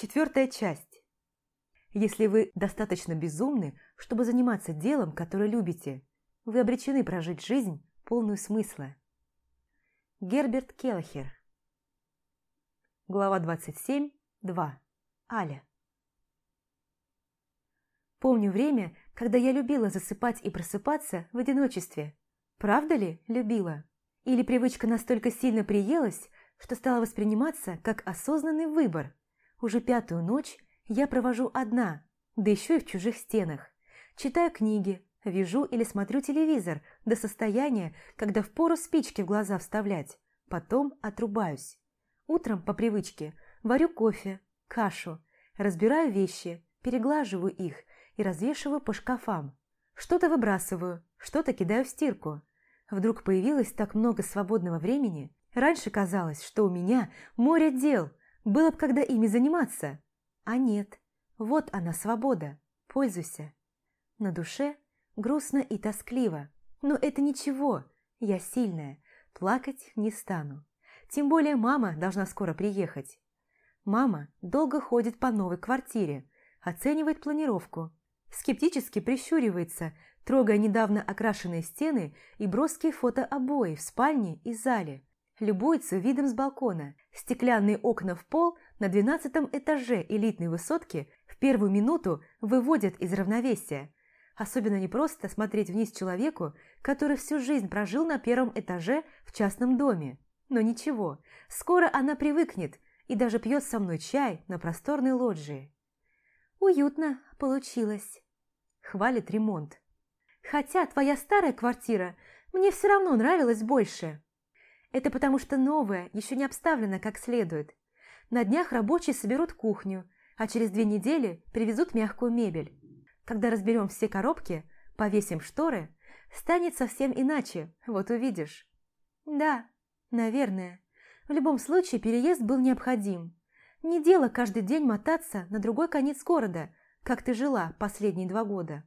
Четвертая часть. Если вы достаточно безумны, чтобы заниматься делом, которое любите, вы обречены прожить жизнь, полную смысла. Герберт Келлахер. Глава 27. 2. Аля. Помню время, когда я любила засыпать и просыпаться в одиночестве. Правда ли любила? Или привычка настолько сильно приелась, что стала восприниматься как осознанный выбор. Уже пятую ночь я провожу одна, да еще и в чужих стенах. Читаю книги, вяжу или смотрю телевизор до состояния, когда впору спички в глаза вставлять. Потом отрубаюсь. Утром, по привычке, варю кофе, кашу, разбираю вещи, переглаживаю их и развешиваю по шкафам. Что-то выбрасываю, что-то кидаю в стирку. Вдруг появилось так много свободного времени. Раньше казалось, что у меня море дел, было бы когда ими заниматься. А нет, вот она свобода, пользуйся. На душе грустно и тоскливо, но это ничего, я сильная, плакать не стану. Тем более мама должна скоро приехать. Мама долго ходит по новой квартире, оценивает планировку, скептически прищуривается, трогая недавно окрашенные стены и броские фотообои в спальне и зале. Любуется видом с балкона. Стеклянные окна в пол на двенадцатом этаже элитной высотки в первую минуту выводят из равновесия. Особенно непросто смотреть вниз человеку, который всю жизнь прожил на первом этаже в частном доме. Но ничего, скоро она привыкнет и даже пьет со мной чай на просторной лоджии. «Уютно получилось», – хвалит ремонт. Хотя твоя старая квартира мне все равно нравилась больше. Это потому что новая еще не обставлена как следует. На днях рабочие соберут кухню, а через две недели привезут мягкую мебель. Когда разберем все коробки, повесим шторы, станет совсем иначе, вот увидишь. Да, наверное. В любом случае переезд был необходим. Не дело каждый день мотаться на другой конец города, как ты жила последние два года.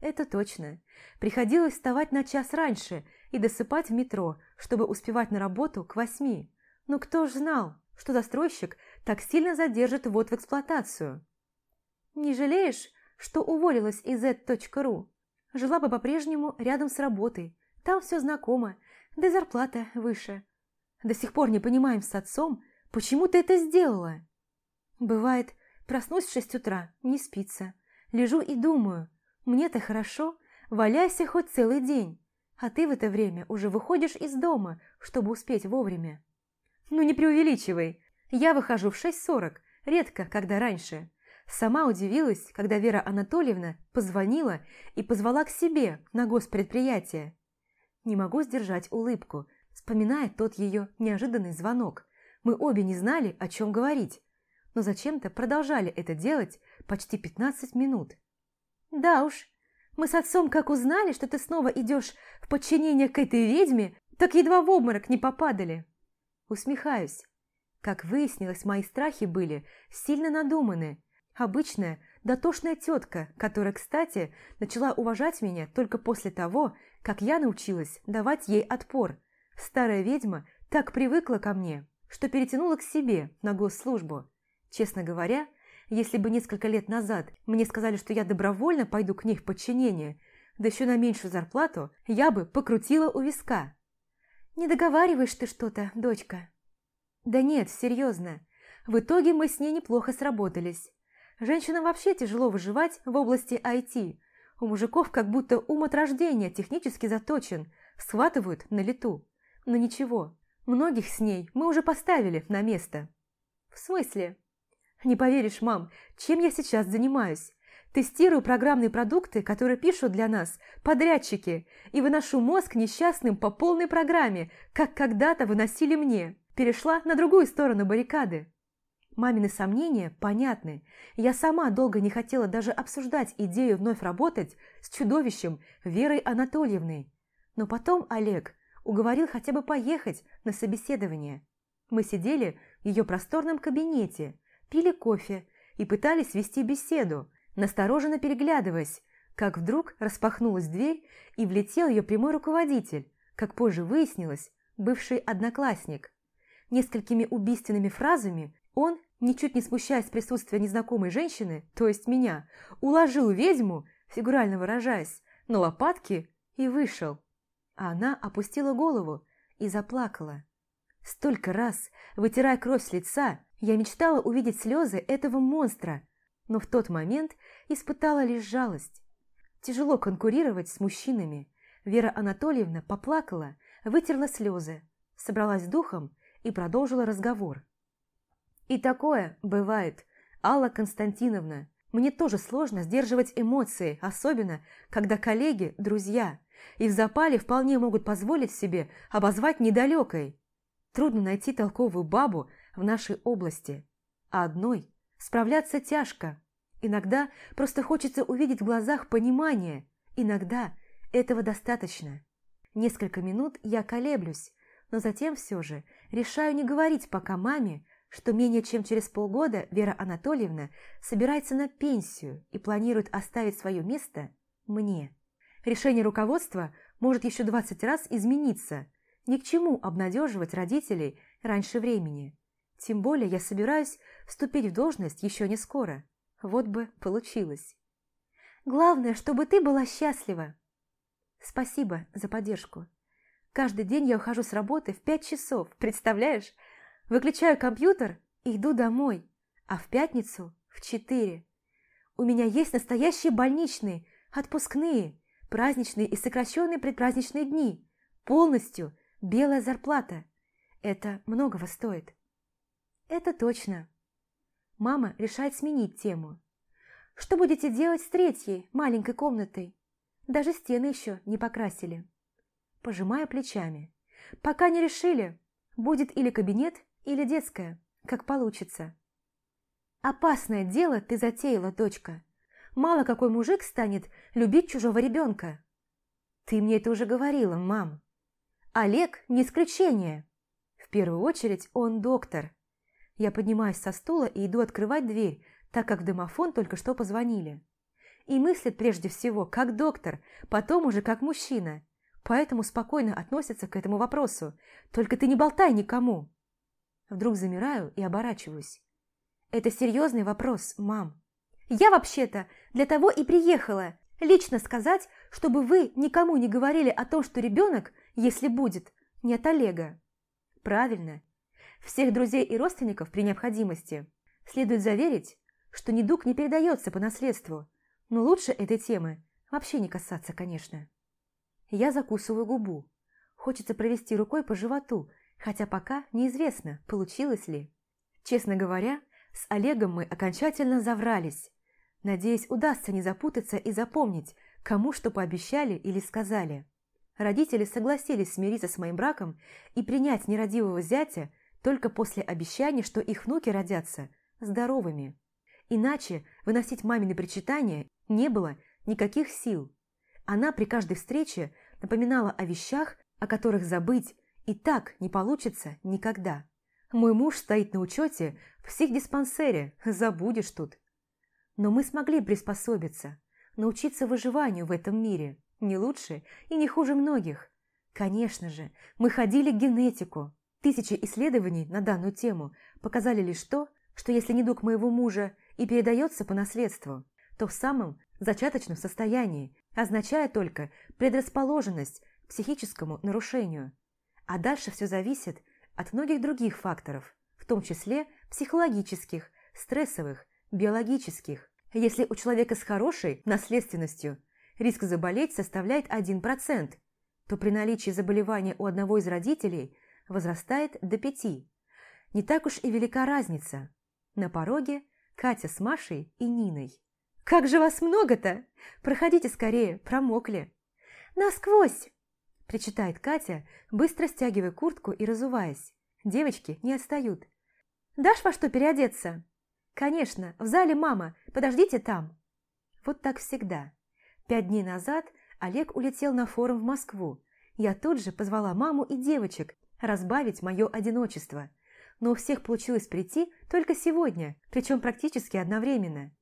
Это точно. Приходилось вставать на час раньше и досыпать в метро, чтобы успевать на работу к восьми. Но кто ж знал, что застройщик так сильно задержит ввод в эксплуатацию? Не жалеешь, что уволилась из z.ru? Жила бы по-прежнему рядом с работой. Там все знакомо, да зарплата выше. До сих пор не понимаем с отцом, почему ты это сделала. Бывает, проснусь в шесть утра, не спится. Лежу и думаю – мне-то хорошо, валяйся хоть целый день, а ты в это время уже выходишь из дома, чтобы успеть вовремя. Ну не преувеличивай, я выхожу в 6.40, редко, когда раньше. Сама удивилась, когда Вера Анатольевна позвонила и позвала к себе на госпредприятие. Не могу сдержать улыбку, вспоминая тот ее неожиданный звонок. Мы обе не знали, о чем говорить, но зачем-то продолжали это делать почти 15 минут. Да уж, мы с отцом как узнали, что ты снова идешь в подчинение к этой ведьме, так едва в обморок не попадали. Усмехаюсь. Как выяснилось, мои страхи были сильно надуманы. Обычная, дотошная тетка, которая, кстати, начала уважать меня только после того, как я научилась давать ей отпор. Старая ведьма так привыкла ко мне, что перетянула к себе на госслужбу. Честно говоря, если бы несколько лет назад мне сказали, что я добровольно пойду к ней в подчинение, да еще на меньшую зарплату, я бы покрутила у виска. «Не договариваешь ты что-то, дочка?» «Да нет, серьезно. В итоге мы с ней неплохо сработались. Женщинам вообще тяжело выживать в области IT. У мужиков как будто ум от рождения технически заточен, схватывают на лету. Но ничего, многих с ней мы уже поставили на место». «В смысле?» Не поверишь, мам, чем я сейчас занимаюсь? Тестирую программные продукты, которые пишут для нас подрядчики, и выношу мозг несчастным по полной программе, как когда-то выносили мне. Перешла на другую сторону баррикады. Мамины сомнения понятны. Я сама долго не хотела даже обсуждать идею вновь работать с чудовищем Верой Анатольевной. Но потом Олег уговорил хотя бы поехать на собеседование. Мы сидели в ее просторном кабинете, пили кофе и пытались вести беседу, настороженно переглядываясь, как вдруг распахнулась дверь и влетел ее прямой руководитель, как позже выяснилось, бывший одноклассник. Несколькими убийственными фразами он ничуть не смущаясь присутствия незнакомой женщины, то есть меня, уложил ведьму, фигурально выражаясь, на лопатки и вышел. А она опустила голову и заплакала. Столько раз, вытирая кровь с лица, я мечтала увидеть слезы этого монстра, но в тот момент испытала лишь жалость. Тяжело конкурировать с мужчинами. Вера Анатольевна поплакала, вытерла слезы, собралась духом и продолжила разговор. И такое бывает. Алла Константиновна, мне тоже сложно сдерживать эмоции, особенно, когда коллеги – друзья, и в запале вполне могут позволить себе обозвать недалекой. Трудно найти толковую бабу в нашей области, а одной справляться тяжко. Иногда просто хочется увидеть в глазах понимание, иногда этого достаточно. Несколько минут я колеблюсь, но затем все же решаю не говорить пока маме, что менее чем через полгода Вера Анатольевна собирается на пенсию и планирует оставить свое место мне. Решение руководства может еще 20 раз измениться. Ни к чему обнадеживать родителей раньше времени. Тем более я собираюсь вступить в должность еще не скоро. Вот бы получилось. Главное, чтобы ты была счастлива. Спасибо за поддержку. Каждый день я ухожу с работы в пять часов, представляешь? Выключаю компьютер и иду домой, а в пятницу в четыре. У меня есть настоящие больничные, отпускные, праздничные и сокращенные предпраздничные дни. Полностью белая зарплата. Это многого стоит. Это точно. Мама решает сменить тему. Что будете делать с третьей, маленькой комнатой? Даже стены еще не покрасили. Пожимая плечами. Пока не решили. Будет или кабинет, или детская, как получится. Опасное дело ты затеяла, дочка. Мало какой мужик станет любить чужого ребенка. Ты мне это уже говорила, мам. Олег не исключение. В первую очередь он доктор. Я поднимаюсь со стула и иду открывать дверь, так как в домофон только что позвонили. И мыслит прежде всего как доктор, потом уже как мужчина. Поэтому спокойно относится к этому вопросу. Только ты не болтай никому. Вдруг замираю и оборачиваюсь. Это серьезный вопрос, мам. Я вообще-то для того и приехала. Лично сказать, чтобы вы никому не говорили о том, что ребенок, если будет, не от Олега. Правильно. Всех друзей и родственников при необходимости следует заверить, что недуг не передается по наследству, но лучше этой темы вообще не касаться, конечно. Я закусываю губу. Хочется провести рукой по животу, хотя пока неизвестно, получилось ли. Честно говоря, с Олегом мы окончательно заврались. Надеюсь, удастся не запутаться и запомнить, кому что пообещали или сказали. Родители согласились смириться с моим браком и принять нерадивого зятя только после обещания, что их внуки родятся здоровыми. Иначе выносить мамины причитания не было никаких сил. Она при каждой встрече напоминала о вещах, о которых забыть и так не получится никогда. Мой муж стоит на учете в психдиспансере, забудешь тут. Но мы смогли приспособиться, научиться выживанию в этом мире, не лучше и не хуже многих. Конечно же, мы ходили к генетику. Тысячи исследований на данную тему показали лишь то, что если недуг моего мужа и передается по наследству, то в самом зачаточном состоянии, означая только предрасположенность к психическому нарушению – а дальше все зависит от многих других факторов, в том числе психологических, стрессовых, биологических. Если у человека с хорошей наследственностью риск заболеть составляет 1%, то при наличии заболевания у одного из родителей возрастает до 5%. Не так уж и велика разница. На пороге Катя с Машей и Ниной. «Как же вас много-то! Проходите скорее, промокли!» «Насквозь!» – причитает Катя, быстро стягивая куртку и разуваясь. Девочки не отстают. «Дашь во что переодеться?» «Конечно, в зале мама, подождите там». Вот так всегда. Пять дней назад Олег улетел на форум в Москву. Я тут же позвала маму и девочек разбавить мое одиночество. Но у всех получилось прийти только сегодня, причем практически одновременно.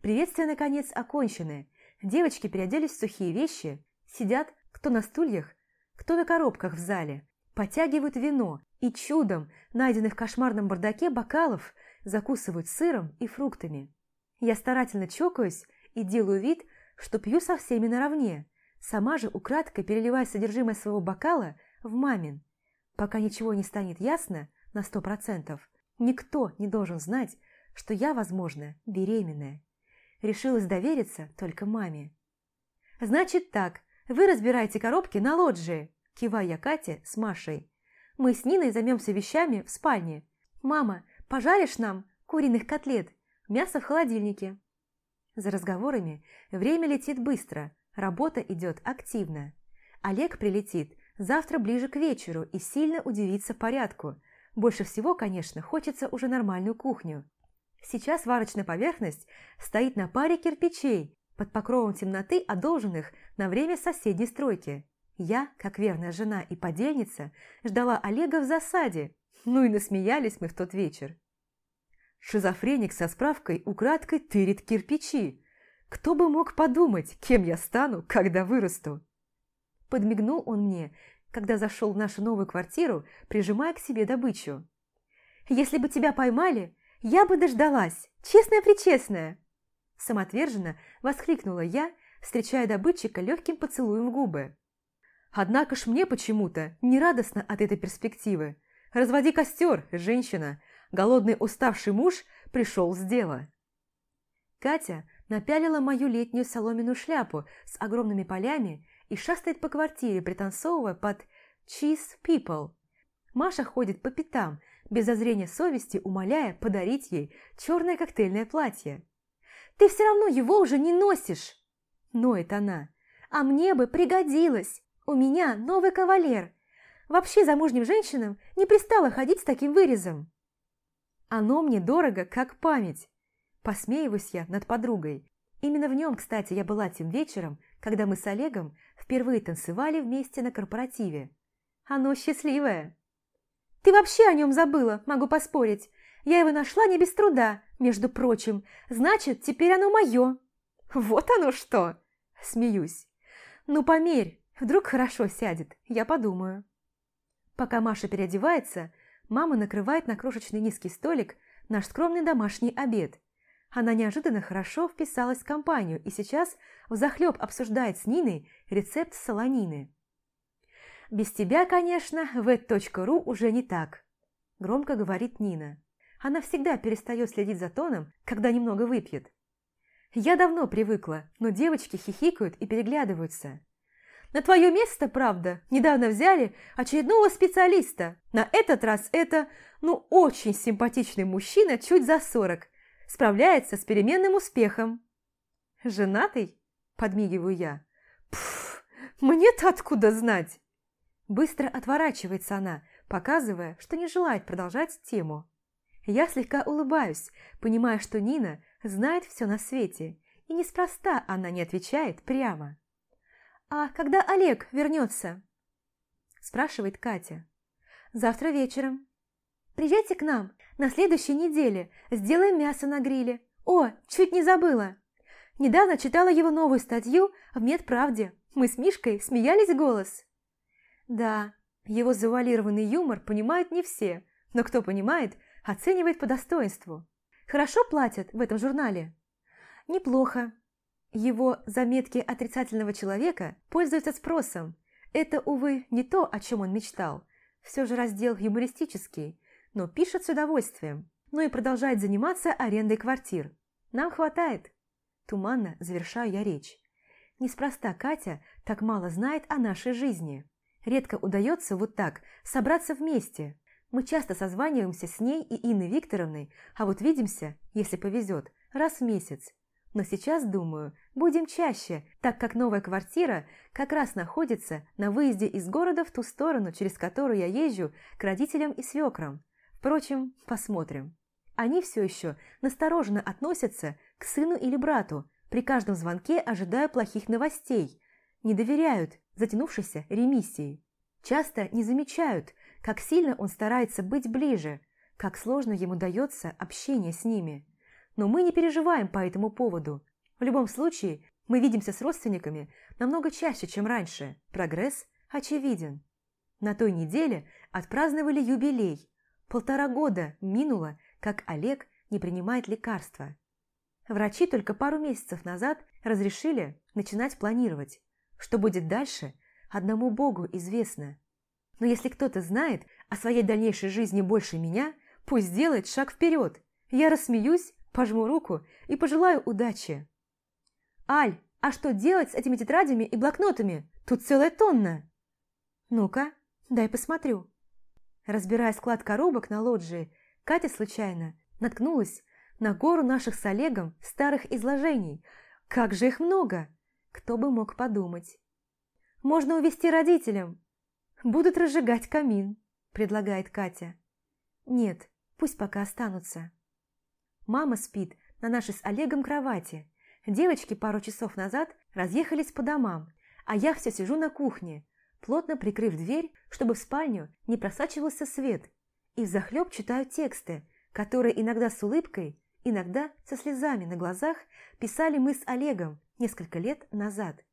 Приветствия, наконец, окончены. Девочки переоделись в сухие вещи, сидят кто на стульях, кто на коробках в зале, потягивают вино, и чудом, найденных в кошмарном бардаке бокалов, закусывают сыром и фруктами. Я старательно чокаюсь и делаю вид, что пью со всеми наравне, сама же украдкой переливая содержимое своего бокала в мамин. Пока ничего не станет ясно на сто процентов, никто не должен знать, что я, возможно, беременная. Решилась довериться только маме. «Значит так, вы разбираете коробки на лоджии», кивая Кате с Машей. «Мы с Ниной займемся вещами в спальне. Мама, пожаришь нам куриных котлет? Мясо в холодильнике». За разговорами время летит быстро, работа идет активно. Олег прилетит завтра ближе к вечеру и сильно удивится порядку. Больше всего, конечно, хочется уже нормальную кухню. Сейчас варочная поверхность стоит на паре кирпичей под покровом темноты, одолженных на время соседней стройки. Я, как верная жена и подельница, ждала Олега в засаде, ну и насмеялись мы в тот вечер. Шизофреник со справкой украдкой тырит кирпичи. Кто бы мог подумать, кем я стану, когда вырасту? Подмигнул он мне, когда зашел в нашу новую квартиру, прижимая к себе добычу. «Если бы тебя поймали, я бы дождалась, честная-причестная!» Самоотверженно воскликнула я, встречая добытчика легким поцелуем в губы. Однако ж мне почему-то нерадостно от этой перспективы. Разводи костер, женщина. Голодный уставший муж пришел с дела. Катя напялила мою летнюю соломенную шляпу с огромными полями и шастает по квартире, пританцовывая под «Cheese People». Маша ходит по пятам, без зазрения совести умоляя подарить ей черное коктейльное платье. «Ты все равно его уже не носишь!» Ноет она. «А мне бы пригодилось! У меня новый кавалер! Вообще замужним женщинам не пристало ходить с таким вырезом!» Оно мне дорого, как память. Посмеиваюсь я над подругой. Именно в нем, кстати, я была тем вечером, когда мы с Олегом впервые танцевали вместе на корпоративе. Оно счастливое. Ты вообще о нем забыла, могу поспорить. Я его нашла не без труда, между прочим. Значит, теперь оно мое. Вот оно что! Смеюсь. Ну, померь, вдруг хорошо сядет, я подумаю. Пока Маша переодевается, Мама накрывает на крошечный низкий столик наш скромный домашний обед. Она неожиданно хорошо вписалась в компанию и сейчас взахлеб обсуждает с Ниной рецепт солонины. «Без тебя, конечно, v.ru уже не так», – громко говорит Нина. Она всегда перестает следить за тоном, когда немного выпьет. Я давно привыкла, но девочки хихикают и переглядываются. На твое место, правда, недавно взяли очередного специалиста. На этот раз это, ну, очень симпатичный мужчина, чуть за сорок. Справляется с переменным успехом. Женатый? Подмигиваю я. Пф, мне-то откуда знать? Быстро отворачивается она, показывая, что не желает продолжать тему. Я слегка улыбаюсь, понимая, что Нина знает все на свете, и неспроста она не отвечает прямо. «А когда Олег вернется?» спрашивает Катя. «Завтра вечером. Приезжайте к нам на следующей неделе, сделаем мясо на гриле. О, чуть не забыла. Недавно читала его новую статью в Медправде. Мы с Мишкой смеялись голос». Да, его завуалированный юмор понимают не все, но кто понимает, оценивает по достоинству. Хорошо платят в этом журнале? Неплохо. Его заметки отрицательного человека пользуются спросом. Это, увы, не то, о чем он мечтал. Все же раздел юмористический, но пишет с удовольствием. Ну и продолжает заниматься арендой квартир. Нам хватает. Туманно завершаю я речь. Неспроста Катя так мало знает о нашей жизни. Редко удается вот так собраться вместе. Мы часто созваниваемся с ней и Инной Викторовной, а вот видимся, если повезет, раз в месяц. Но сейчас, думаю, будем чаще, так как новая квартира как раз находится на выезде из города в ту сторону, через которую я езжу к родителям и свекрам. Впрочем, посмотрим. Они все еще настороженно относятся к сыну или брату, при каждом звонке ожидая плохих новостей, не доверяют затянувшейся ремиссии. Часто не замечают, как сильно он старается быть ближе, как сложно ему дается общение с ними но мы не переживаем по этому поводу. В любом случае, мы видимся с родственниками намного чаще, чем раньше. Прогресс очевиден. На той неделе отпраздновали юбилей. Полтора года минуло как Олег не принимает лекарства. Врачи только пару месяцев назад разрешили начинать планировать. Что будет дальше, одному Богу известно. Но если кто-то знает о своей дальнейшей жизни больше меня, пусть делает шаг вперед. Я рассмеюсь, пожму руку и пожелаю удачи. «Аль, а что делать с этими тетрадями и блокнотами? Тут целая тонна!» «Ну-ка, дай посмотрю». Разбирая склад коробок на лоджии, Катя случайно наткнулась на гору наших с Олегом старых изложений. Как же их много! Кто бы мог подумать. «Можно увезти родителям. Будут разжигать камин», – предлагает Катя. «Нет, пусть пока останутся». Мама спит на нашей с Олегом кровати. Девочки пару часов назад разъехались по домам, а я все сижу на кухне, плотно прикрыв дверь, чтобы в спальню не просачивался свет, и захлеб читаю тексты, которые иногда с улыбкой, иногда со слезами на глазах писали мы с Олегом несколько лет назад.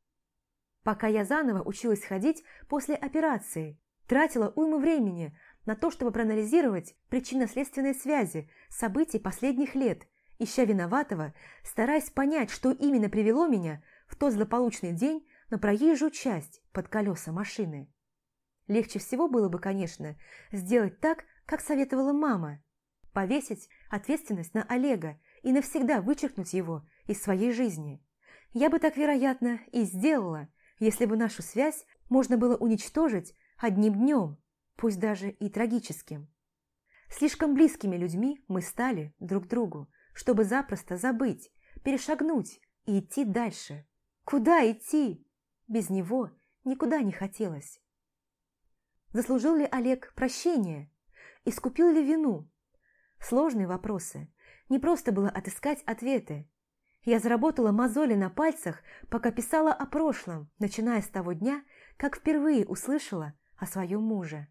Пока я заново училась ходить после операции, тратила уйму времени на то, чтобы проанализировать причинно-следственные связи событий последних лет, ища виноватого, стараясь понять, что именно привело меня в тот злополучный день на проезжую часть под колеса машины. Легче всего было бы, конечно, сделать так, как советовала мама. Повесить ответственность на Олега и навсегда вычеркнуть его из своей жизни. Я бы так, вероятно, и сделала, если бы нашу связь можно было уничтожить одним днем, пусть даже и трагическим. Слишком близкими людьми мы стали друг другу, чтобы запросто забыть, перешагнуть и идти дальше. Куда идти? Без него никуда не хотелось. Заслужил ли Олег прощения? Искупил ли вину? Сложные вопросы. Не просто было отыскать ответы. Я заработала мозоли на пальцах, пока писала о прошлом, начиная с того дня, как впервые услышала о своем муже.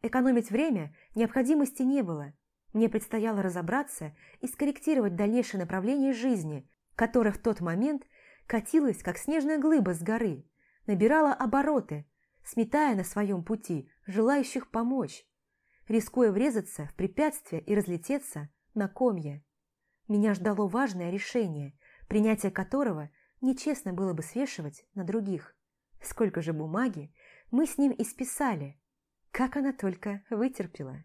Экономить время необходимости не было. Мне предстояло разобраться и скорректировать дальнейшее направление жизни, которое в тот момент катилась, как снежная глыба с горы, набирала обороты, сметая на своем пути желающих помочь, рискуя врезаться в препятствия и разлететься на комья. Меня ждало важное решение, принятие которого нечестно было бы свешивать на других. Сколько же бумаги мы с ним исписали, как она только вытерпела.